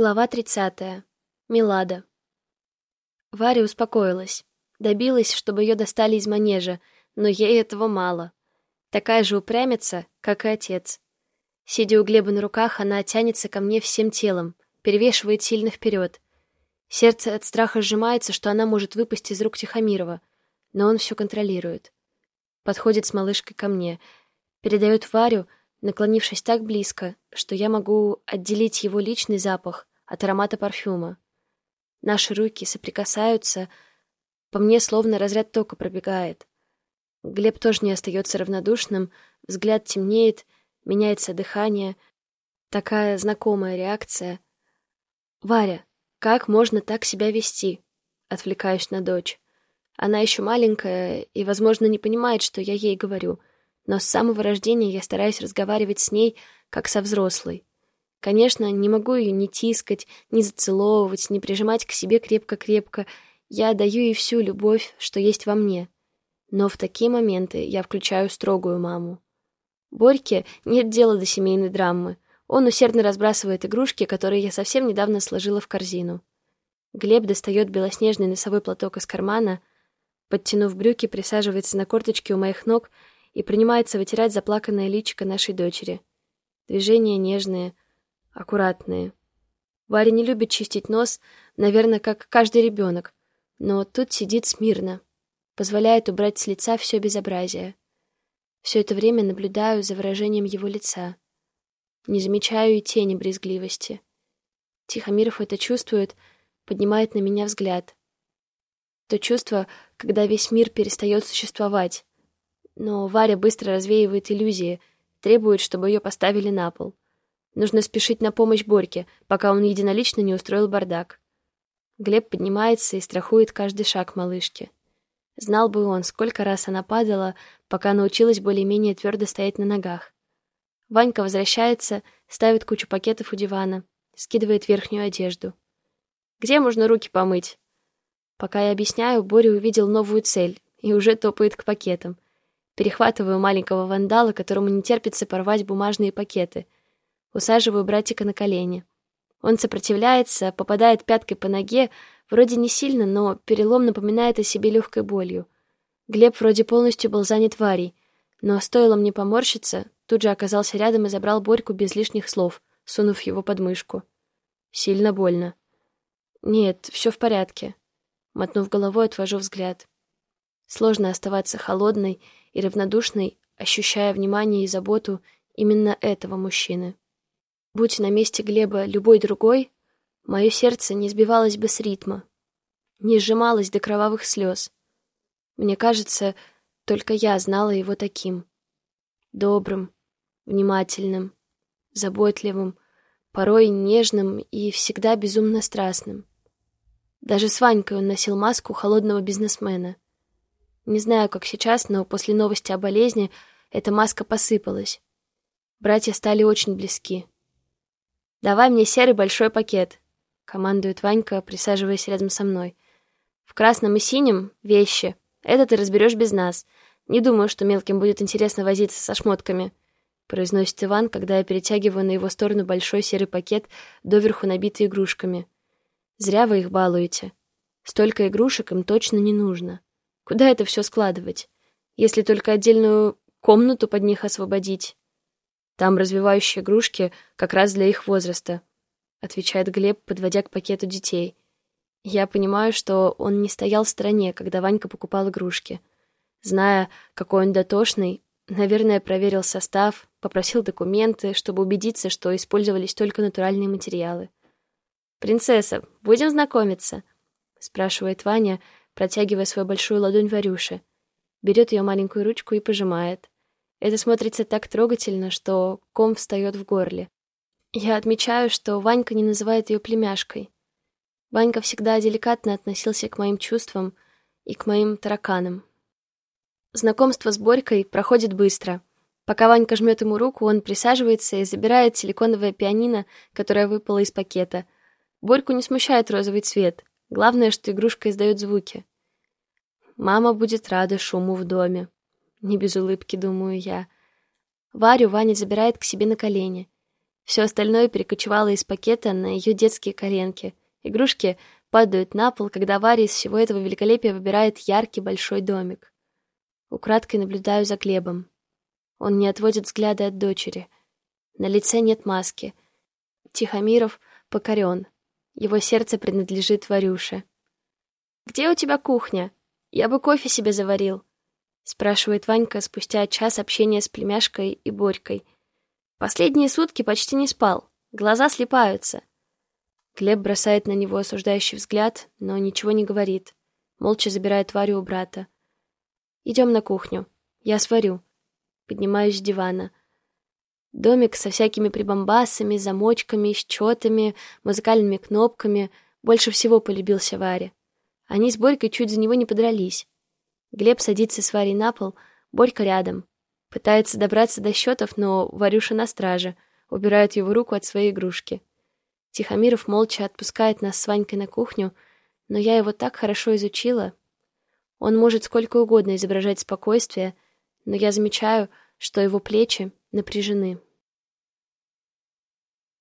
Глава 30. Милада. Варя успокоилась. Добилась, чтобы ее достали из манежа, но ей этого мало. Такая же упрямится, как и отец. Сидя у Глеба на руках, она тянется ко мне всем телом, перевешивает сильно вперед. Сердце от страха сжимается, что она может выпасть из рук Тихомирова, но он все контролирует. Подходит с малышкой ко мне, передает Варю, наклонившись так близко, что я могу отделить его личный запах от аромата парфюма. Наши руки соприкасаются, по мне словно разряд тока пробегает. Глеб тоже не остается равнодушным, взгляд темнеет, меняется дыхание. Такая знакомая реакция. «Варя, как можно так себя вести?» Отвлекаюсь на дочь. Она еще маленькая и, возможно, не понимает, что я ей говорю — но с самого рождения я стараюсь разговаривать с ней, как со взрослой. Конечно, не могу ее ни тискать, ни зацеловывать, ни прижимать к себе крепко-крепко. Я даю ей всю любовь, что есть во мне. Но в такие моменты я включаю строгую маму. Борьке нет дела до семейной драмы. Он усердно разбрасывает игрушки, которые я совсем недавно сложила в корзину. Глеб достает белоснежный носовой платок из кармана, подтянув брюки, присаживается на корточки у моих ног и принимается вытирать заплаканное личико нашей дочери. Движения нежные, аккуратные. Варя не любит чистить нос, наверное, как каждый ребенок, но тут сидит смирно, позволяет убрать с лица все безобразие. Все это время наблюдаю за выражением его лица. Не замечаю и тени брезгливости. Тихомиров это чувствует, поднимает на меня взгляд. То чувство, когда весь мир перестает существовать, но Варя быстро развеивает иллюзии, требует, чтобы ее поставили на пол. Нужно спешить на помощь Борьке, пока он единолично не устроил бардак. Глеб поднимается и страхует каждый шаг малышки. Знал бы он, сколько раз она падала, пока научилась более-менее твердо стоять на ногах. Ванька возвращается, ставит кучу пакетов у дивана, скидывает верхнюю одежду. «Где можно руки помыть?» Пока я объясняю, Боря увидел новую цель и уже топает к пакетам — Перехватываю маленького вандала, которому не терпится порвать бумажные пакеты. Усаживаю братика на колени. Он сопротивляется, попадает пяткой по ноге, вроде не сильно, но перелом напоминает о себе легкой болью. Глеб вроде полностью был занят Варей, но стоило мне поморщиться, тут же оказался рядом и забрал Борьку без лишних слов, сунув его под мышку. Сильно больно. Нет, все в порядке. Мотнув головой, отвожу взгляд. Сложно оставаться холодной и равнодушной, ощущая внимание и заботу именно этого мужчины. Будь на месте Глеба любой другой, мое сердце не сбивалось бы с ритма, не сжималось до кровавых слез. Мне кажется, только я знала его таким. Добрым, внимательным, заботливым, порой нежным и всегда безумно страстным. Даже с Ванькой он носил маску холодного бизнесмена — не знаю, как сейчас, но после новости о болезни эта маска посыпалась. Братья стали очень близки. «Давай мне серый большой пакет», — командует Ванька, присаживаясь рядом со мной. «В красном и синем — вещи. Это ты разберешь без нас. Не думаю, что мелким будет интересно возиться со шмотками», — произносит Иван, когда я перетягиваю на его сторону большой серый пакет, доверху набитый игрушками. «Зря вы их балуете. Столько игрушек им точно не нужно». Куда это все складывать? Если только отдельную комнату под них освободить. Там развивающие игрушки как раз для их возраста, отвечает Глеб, подводя к пакету детей. Я понимаю, что он не стоял в стороне, когда Ванька покупал игрушки. Зная, какой он дотошный, наверное, проверил состав, попросил документы, чтобы убедиться, что использовались только натуральные материалы. «Принцесса, будем знакомиться?» — спрашивает Ваня, — протягивая свою большую ладонь Варюше. Берет ее маленькую ручку и пожимает. Это смотрится так трогательно, что ком встает в горле. Я отмечаю, что Ванька не называет ее племяшкой. Ванька всегда деликатно относился к моим чувствам и к моим тараканам. Знакомство с Борькой проходит быстро. Пока Ванька жмет ему руку, он присаживается и забирает силиконовое пианино, которое выпало из пакета. Борьку не смущает розовый цвет. Главное, что игрушка издает звуки. Мама будет рада шуму в доме. Не без улыбки, думаю я. Варю Ваня забирает к себе на колени. Все остальное перекочевало из пакета на ее детские коленки. Игрушки падают на пол, когда Варя из всего этого великолепия выбирает яркий большой домик. Украдкой наблюдаю за Глебом. Он не отводит взгляда от дочери. На лице нет маски. Тихомиров покорен. Его сердце принадлежит Варюше. «Где у тебя кухня? Я бы кофе себе заварил», — спрашивает Ванька спустя час общения с племяшкой и Борькой — Последние сутки почти не спал. Глаза слепаются. Глеб бросает на него осуждающий взгляд, но ничего не говорит. Молча забирает Варю у брата. «Идем на кухню. Я сварю». Поднимаюсь с дивана. Домик со всякими прибамбасами, замочками, счетами, музыкальными кнопками больше всего полюбился Варе. Они с Борькой чуть за него не подрались. Глеб садится с Варей на пол, Борька рядом. Пытается добраться до счетов, но Варюша на страже, убирает его руку от своей игрушки. Тихомиров молча отпускает нас с Ванькой на кухню, но я его так хорошо изучила. Он может сколько угодно изображать спокойствие, но я замечаю, что его плечи напряжены.